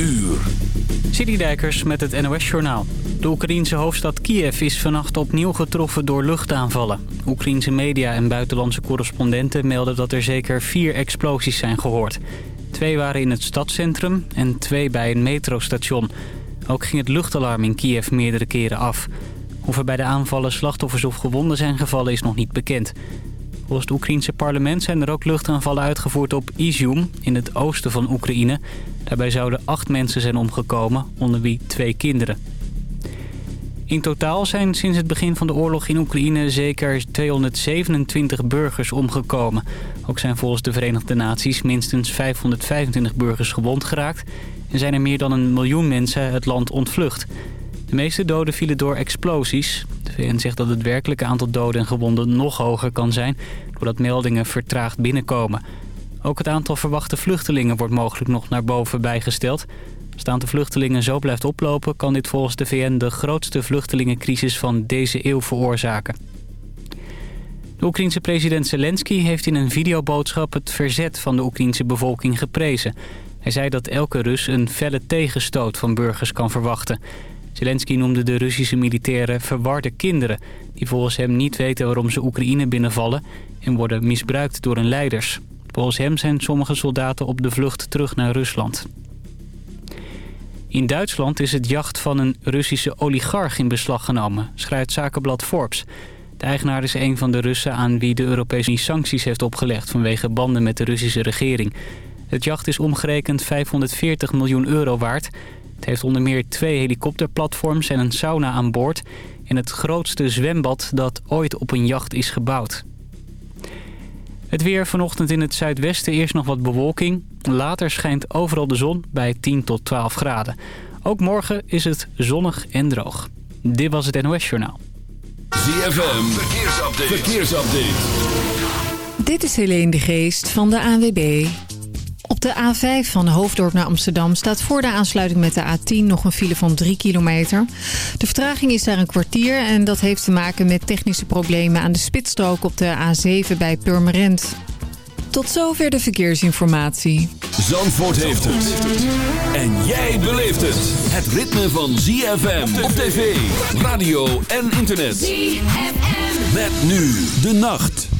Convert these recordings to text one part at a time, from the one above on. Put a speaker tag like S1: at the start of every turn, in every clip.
S1: uur.
S2: Citydijkers met het NOS-journaal. De Oekraïense hoofdstad Kiev is vannacht opnieuw getroffen door luchtaanvallen. Oekraïense media en buitenlandse correspondenten melden dat er zeker vier explosies zijn gehoord. Twee waren in het stadscentrum en twee bij een metrostation. Ook ging het luchtalarm in Kiev meerdere keren af. Of er bij de aanvallen slachtoffers of gewonden zijn gevallen is nog niet bekend. Volgens het Oekraïense parlement zijn er ook luchtaanvallen uitgevoerd op Izium in het oosten van Oekraïne. Daarbij zouden acht mensen zijn omgekomen, onder wie twee kinderen. In totaal zijn sinds het begin van de oorlog in Oekraïne zeker 227 burgers omgekomen. Ook zijn volgens de Verenigde Naties minstens 525 burgers gewond geraakt... en zijn er meer dan een miljoen mensen het land ontvlucht. De meeste doden vielen door explosies. De VN zegt dat het werkelijke aantal doden en gewonden nog hoger kan zijn... doordat meldingen vertraagd binnenkomen. Ook het aantal verwachte vluchtelingen wordt mogelijk nog naar boven bijgesteld. Staan de vluchtelingen zo blijft oplopen... kan dit volgens de VN de grootste vluchtelingencrisis van deze eeuw veroorzaken. De Oekraïense president Zelensky heeft in een videoboodschap... het verzet van de Oekraïense bevolking geprezen. Hij zei dat elke Rus een felle tegenstoot van burgers kan verwachten... Zelensky noemde de Russische militairen verwarde kinderen... die volgens hem niet weten waarom ze Oekraïne binnenvallen... en worden misbruikt door hun leiders. Volgens hem zijn sommige soldaten op de vlucht terug naar Rusland. In Duitsland is het jacht van een Russische oligarch in beslag genomen... schrijft zakenblad Forbes. De eigenaar is een van de Russen aan wie de Europese Unie sancties heeft opgelegd... vanwege banden met de Russische regering. Het jacht is omgerekend 540 miljoen euro waard... Het heeft onder meer twee helikopterplatforms en een sauna aan boord... en het grootste zwembad dat ooit op een jacht is gebouwd. Het weer vanochtend in het zuidwesten eerst nog wat bewolking. Later schijnt overal de zon bij 10 tot 12 graden. Ook morgen is het zonnig en droog. Dit was het NOS Journaal.
S1: ZFM, verkeersupdate. verkeersupdate.
S3: Dit is Helene de Geest van de ANWB. Op de A5 van Hoofddorp naar Amsterdam staat voor de aansluiting met de A10 nog een file van 3 kilometer. De vertraging is daar een kwartier en dat heeft te maken met technische problemen aan de spitsstrook op de A7 bij Purmerend. Tot zover de verkeersinformatie.
S1: Zandvoort heeft het. En jij beleeft het. Het ritme van ZFM op tv, radio en internet. ZFM. Met nu de nacht.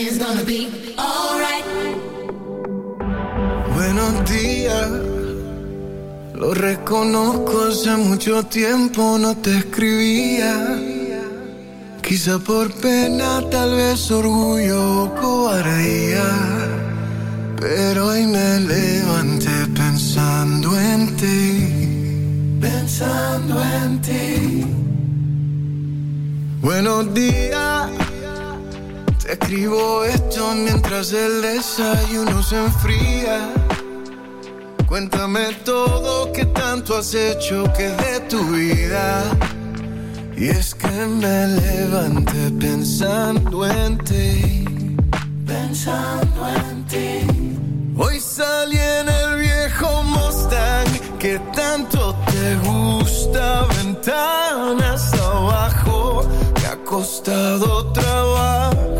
S1: everything's gonna be alright.
S4: Buenos días, lo reconozco, hace mucho tiempo no te escribía. Quizá por pena, tal vez orgullo o cobardía. Pero hoy me levanté pensando en ti, pensando en ti. Buenos días. Te escribo esto mientras el desayuno se enfría Cuéntame todo que tanto has hecho que de tu vida. Y es que me levanté pensando en ti. Pensando en ti. Hoy salí en el viejo Mustang que tanto te gusta. Ventanas abajo. Que ha costado trabajo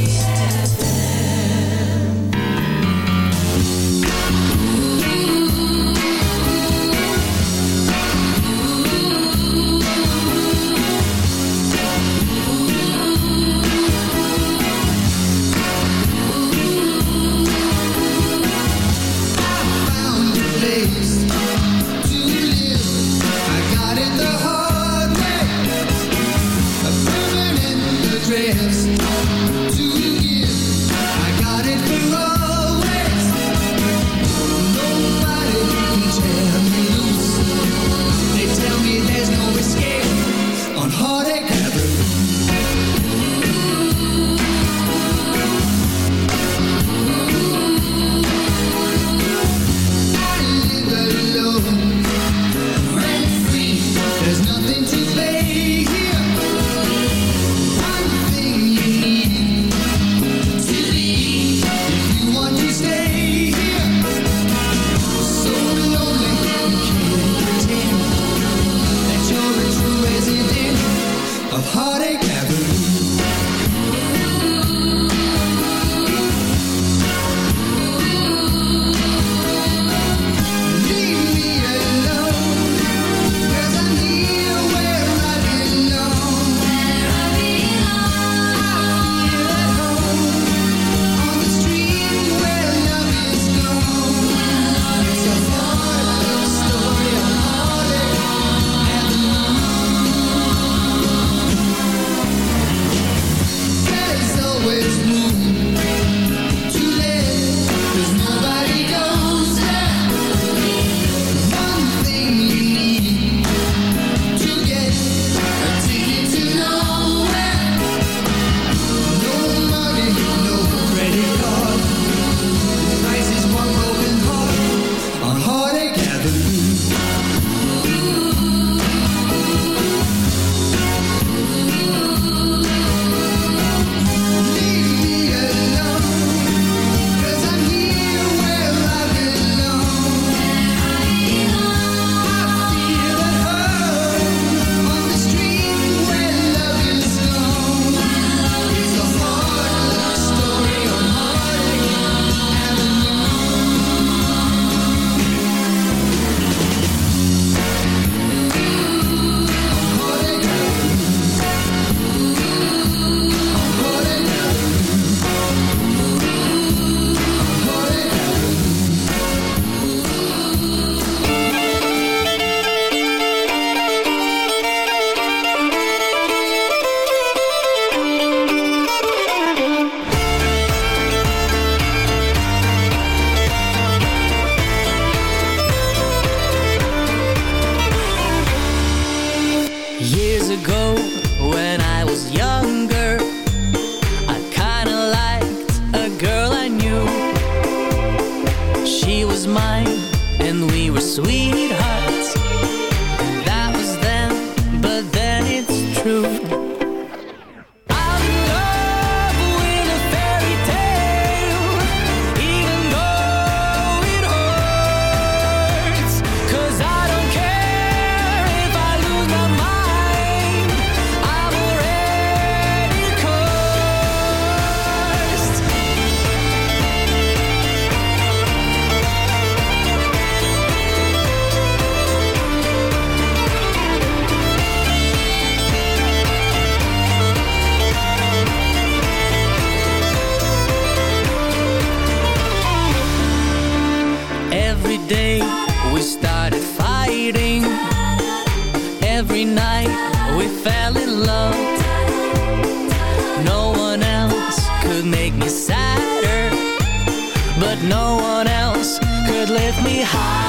S5: drive me high.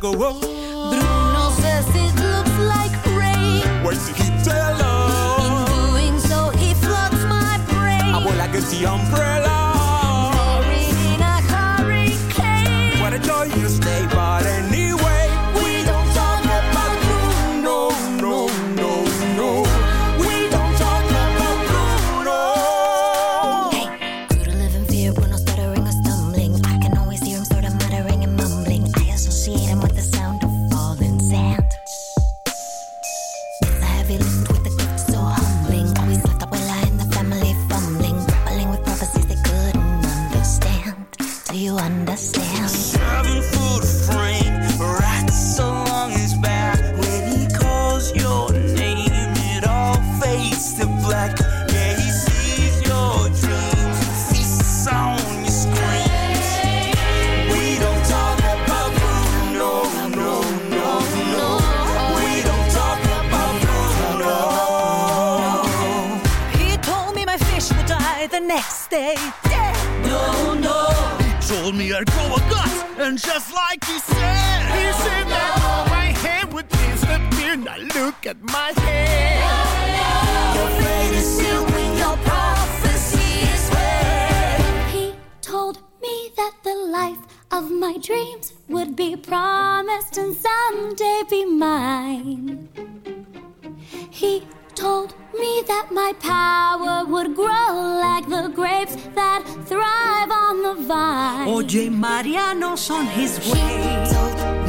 S5: go,
S6: whoa. Bruno says it looks like rain. What's he tell us? In doing so, he floods my brain. Ah,
S1: I will like the umbrella. Mariano's on his way.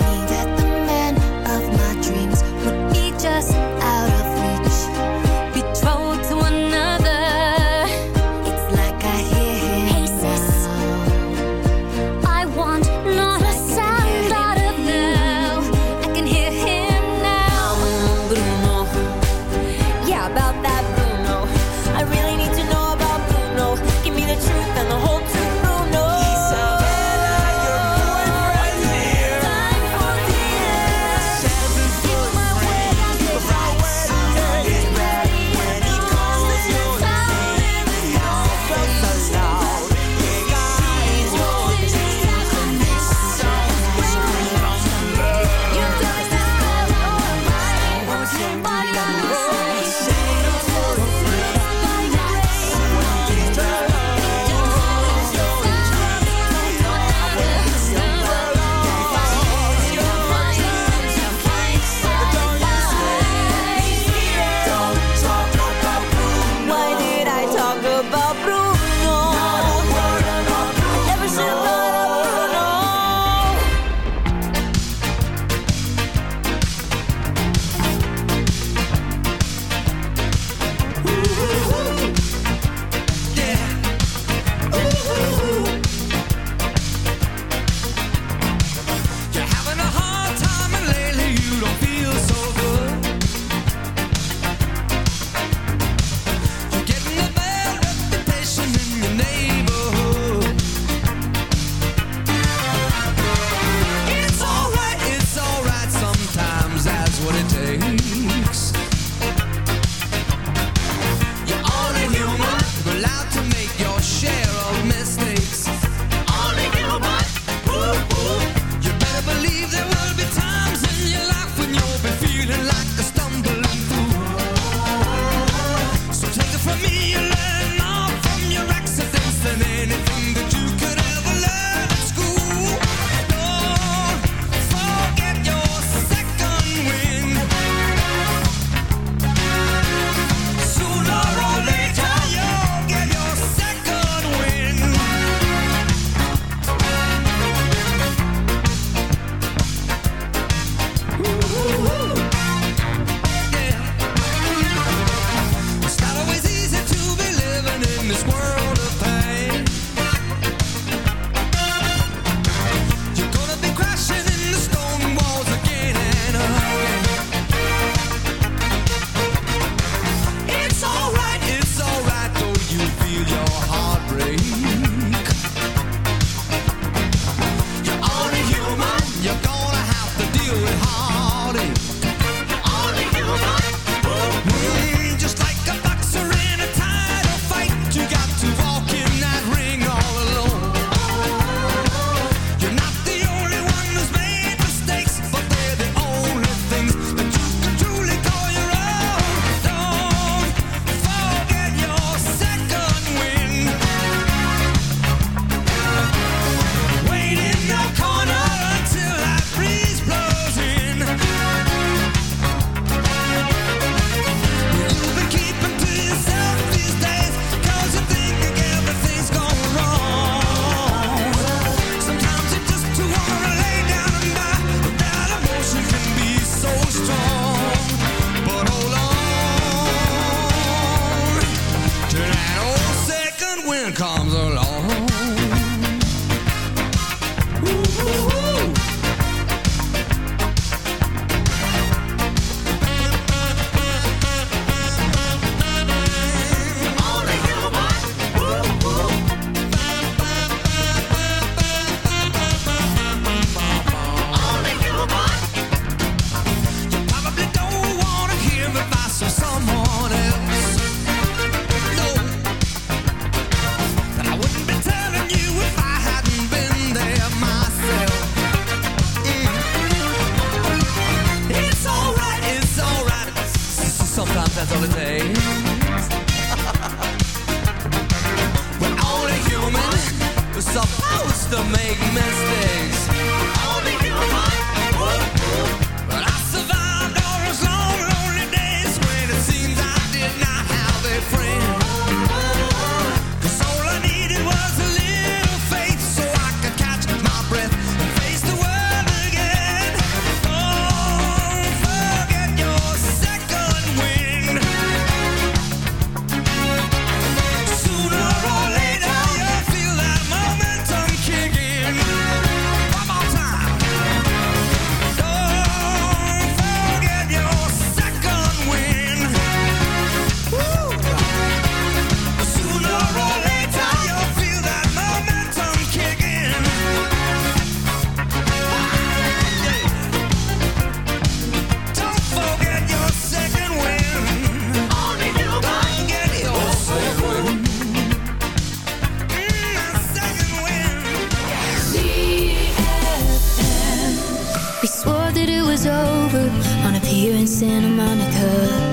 S1: Santa Monica.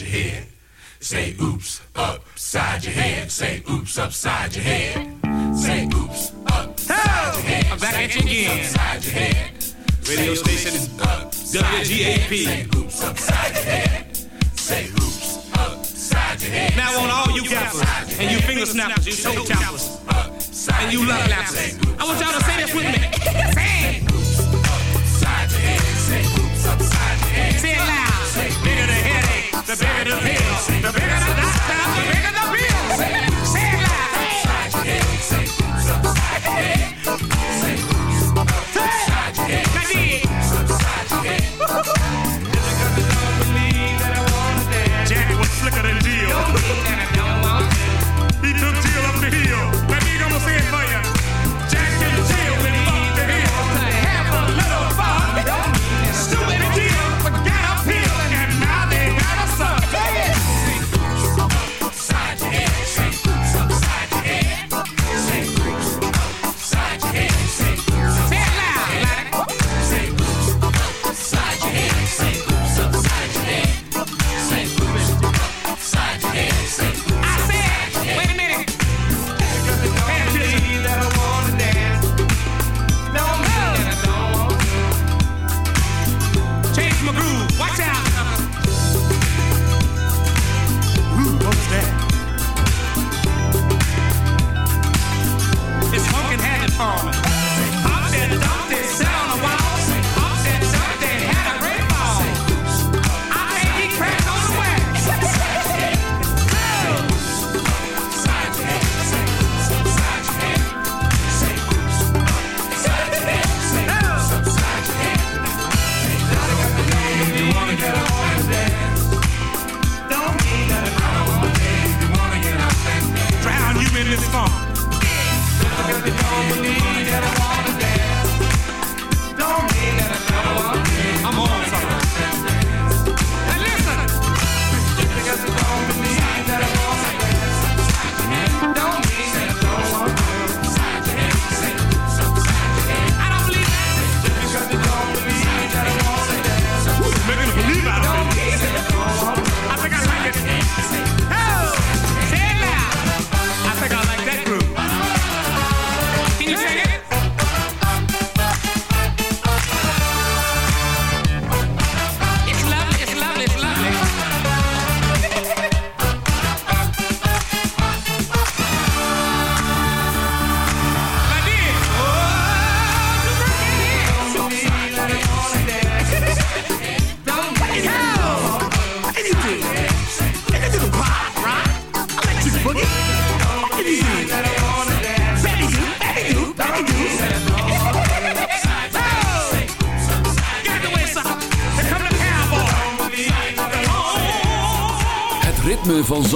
S1: your
S7: head. Say oops upside your head. Say oops upside your head. Say oops upside your head.
S8: I'm back at you again.
S7: Upside your head.
S8: Radio station is up. W G A P.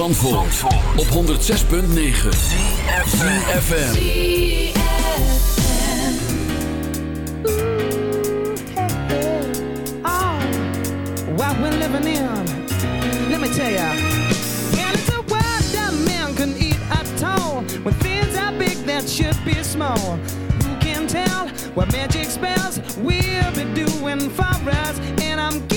S8: Zandvoort, op 106.9 CFFM
S9: Oh, what we're living in Let me tell ya. And it's a world that man can eat at all. When things are big that should be small. Who can tell what magic spells We'll be doing for us? And I'm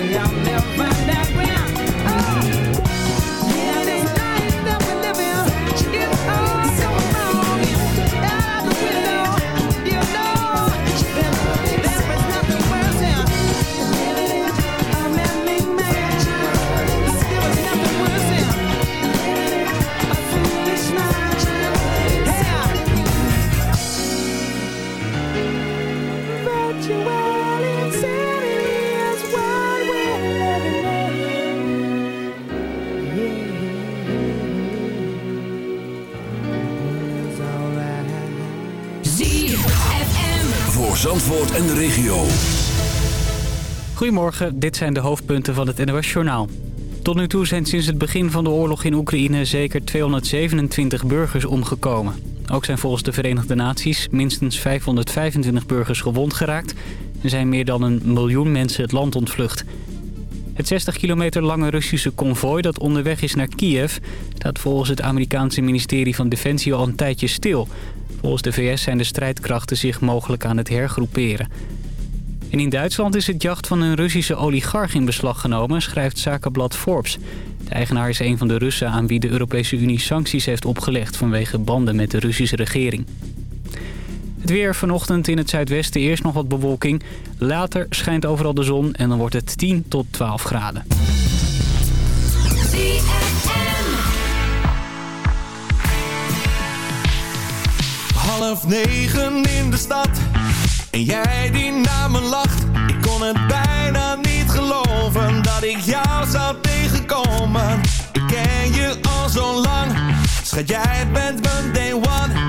S9: way I'll never
S2: know. Dit zijn de hoofdpunten van het NOS-journaal. Tot nu toe zijn sinds het begin van de oorlog in Oekraïne zeker 227 burgers omgekomen. Ook zijn volgens de Verenigde Naties minstens 525 burgers gewond geraakt... en zijn meer dan een miljoen mensen het land ontvlucht. Het 60 kilometer lange Russische konvooi dat onderweg is naar Kiev... staat volgens het Amerikaanse ministerie van Defensie al een tijdje stil. Volgens de VS zijn de strijdkrachten zich mogelijk aan het hergroeperen. En in Duitsland is het jacht van een Russische oligarch in beslag genomen, schrijft zakenblad Forbes. De eigenaar is een van de Russen aan wie de Europese Unie sancties heeft opgelegd vanwege banden met de Russische regering. Het weer vanochtend in het zuidwesten eerst nog wat bewolking. Later schijnt overal de zon en dan wordt het 10 tot 12 graden.
S10: Half negen in de stad En jij die naar me lacht Ik kon het bijna niet geloven Dat ik jou zou tegenkomen. Ik ken je al zo lang. Schat jij bent mijn day one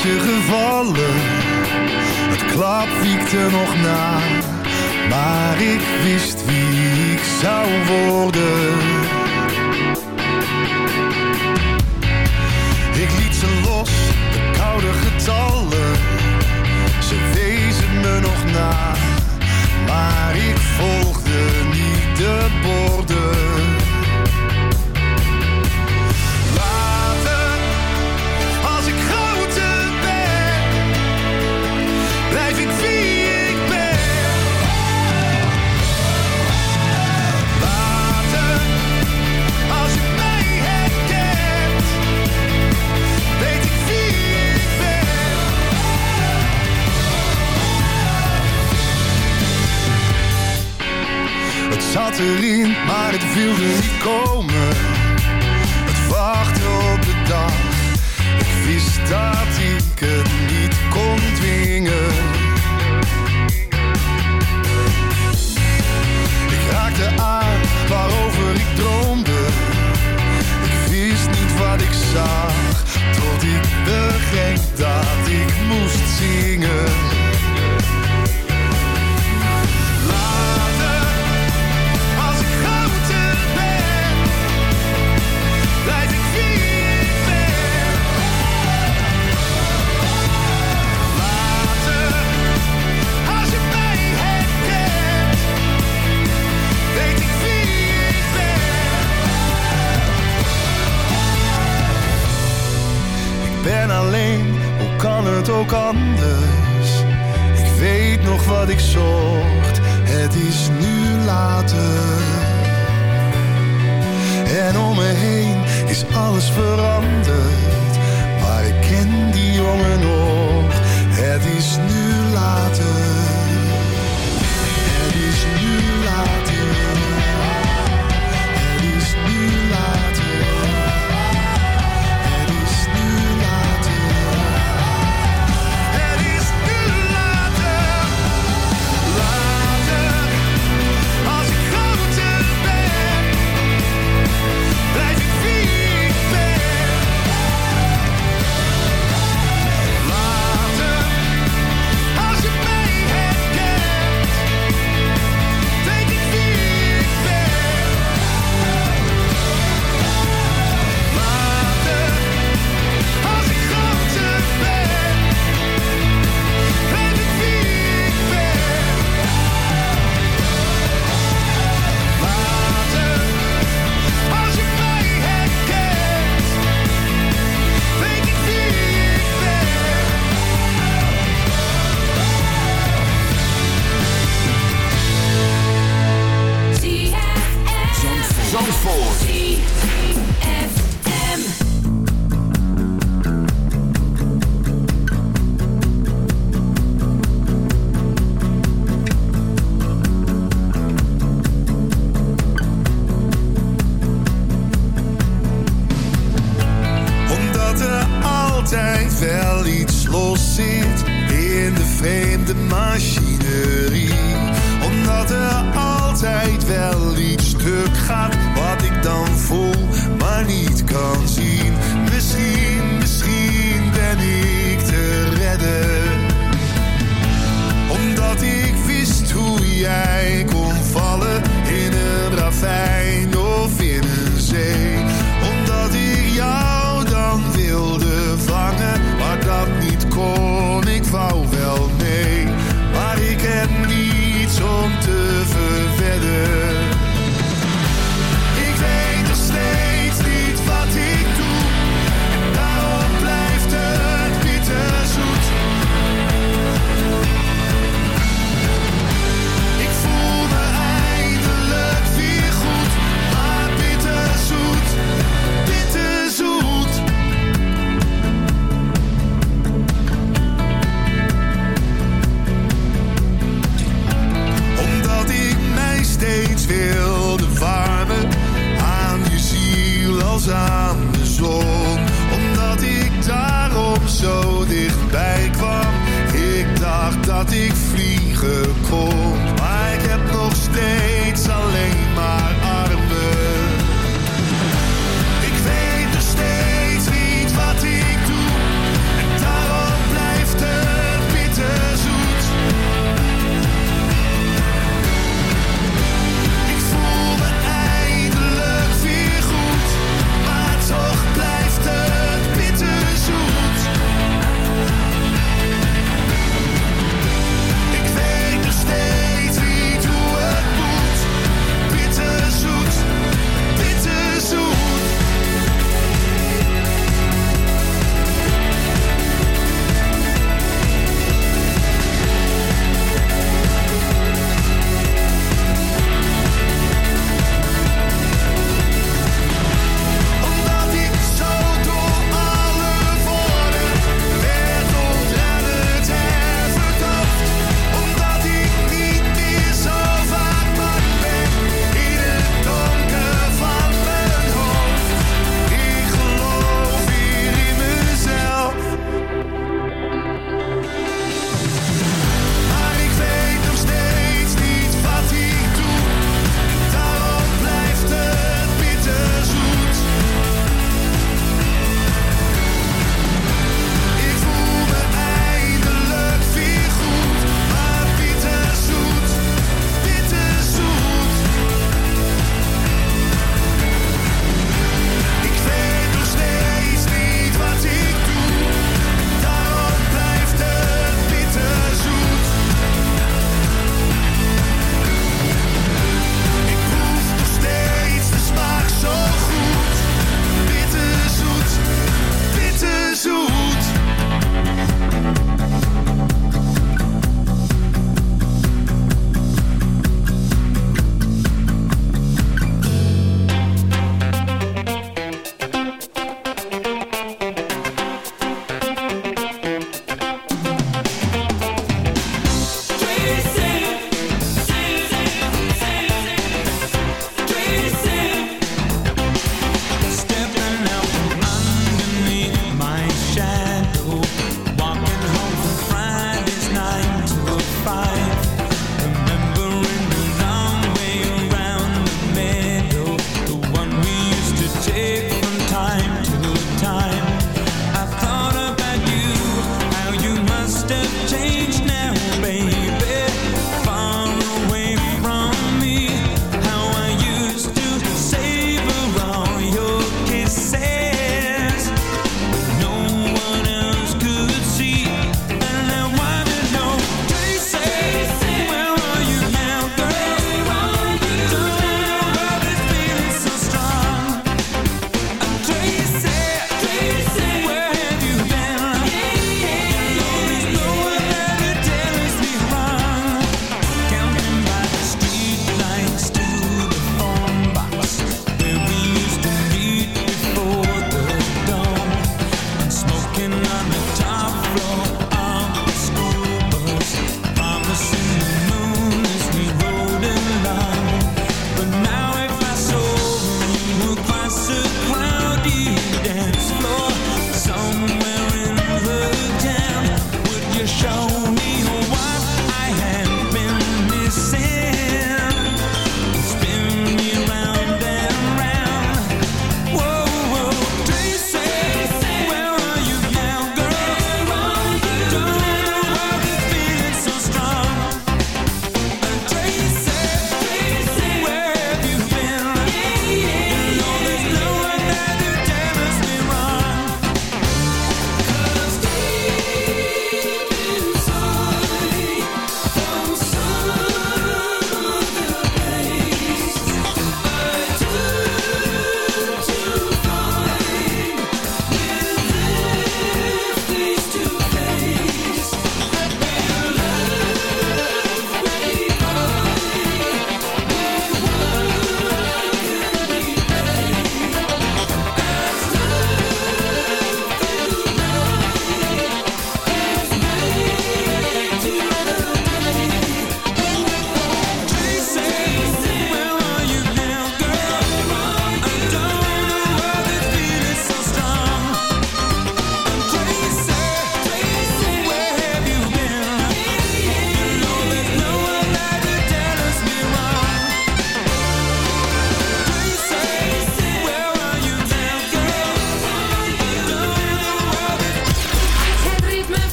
S4: kwartje gevallen. Het klap wiekte nog na,